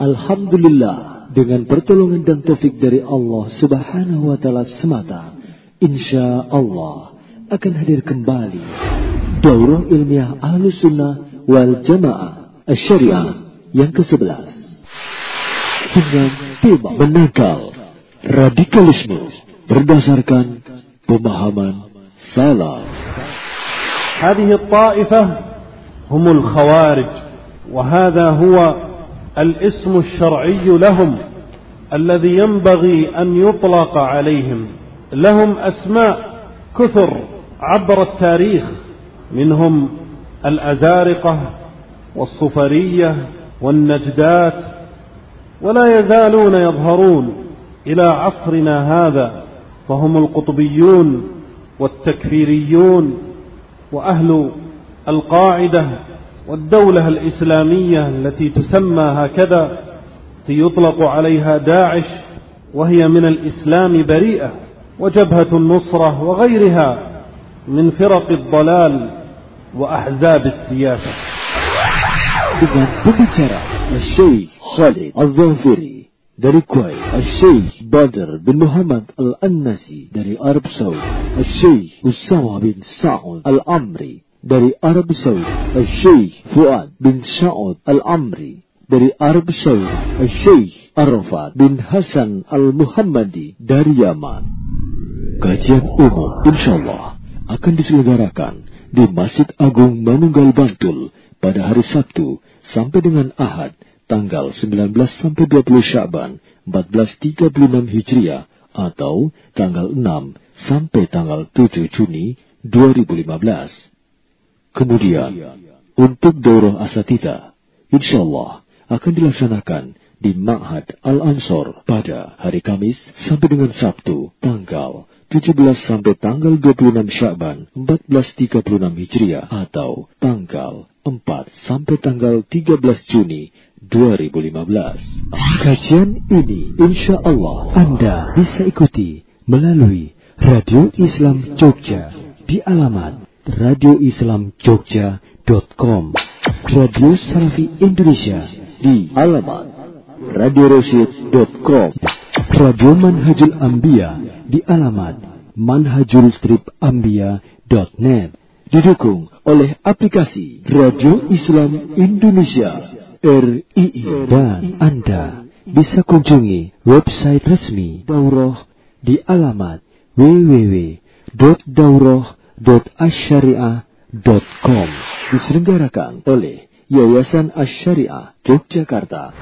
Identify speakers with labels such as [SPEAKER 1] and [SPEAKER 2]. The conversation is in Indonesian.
[SPEAKER 1] Alhamdulillah dengan pertolongan dan taufik dari Allah Subhanahu wa taala semata, insya Allah akan hadir kembali Daurah Ilmiah Ahlus Sunnah wal Jamaah Syariah yang ke-11 dengan tema menangkal radikalisme berdasarkan pemahaman salah.
[SPEAKER 2] هذه الطائفة هم الخوارج وهذا هو الاسم الشرعي لهم الذي ينبغي أن يطلق عليهم. لهم أسماء كثر عبر التاريخ. منهم الأزارقة والصفرية والنجدات ولا يزالون يظهرون إلى عصرنا هذا. فهم القطبيون والتكفيريون وأهل القاعدة والدولة الإسلامية التي تسمى هكذا يطلق عليها داعش وهي من الإسلام بريئة وجبهة النصرة وغيرها من فرق الضلال وأحزاب السياسة.
[SPEAKER 1] إذا تبتر الشيخ خالد الظنفري داري كوي الشيخ بدر بن محمد الأنسي داري أرب سوي الشيخ أسامة بن سعود الأمري. Dari Arab Saudi, Syekh Fuad bin Sa'ud Al-Amri dari Arab Saudi, Syekh Arafat bin Hasan Al-Muhammadi dari Yaman. Kajian umum insyaallah akan diselenggarakan di Masjid Agung Manunggal Bantul pada hari Sabtu sampai dengan Ahad tanggal 19 sampai 20 Syaban 1436 Hijriah atau tanggal 6 sampai tanggal 7 Juni 2015. Kemudian untuk Daurah Asatida insyaallah akan dilaksanakan di Ma'had Al-Ansor pada hari Kamis sampai dengan Sabtu tanggal 17 sampai tanggal 26 Syakban 1436 Hijriah atau tanggal 4 sampai tanggal 13 Juni 2015. Kajian ini insya Allah Anda bisa ikuti melalui Radio Islam Jogja di alamat radioislamjogja.com Radio Salafi Indonesia di alamat radiorosyid.com Radio Manhajul Ambia di alamat manhajulstripambia.net didukung oleh aplikasi Radio Islam Indonesia RII dan Anda bisa kunjungi website resmi Daurah di alamat www.daurah.asyariah.com diselenggarakan oleh Yayasan Asyariah Yogyakarta.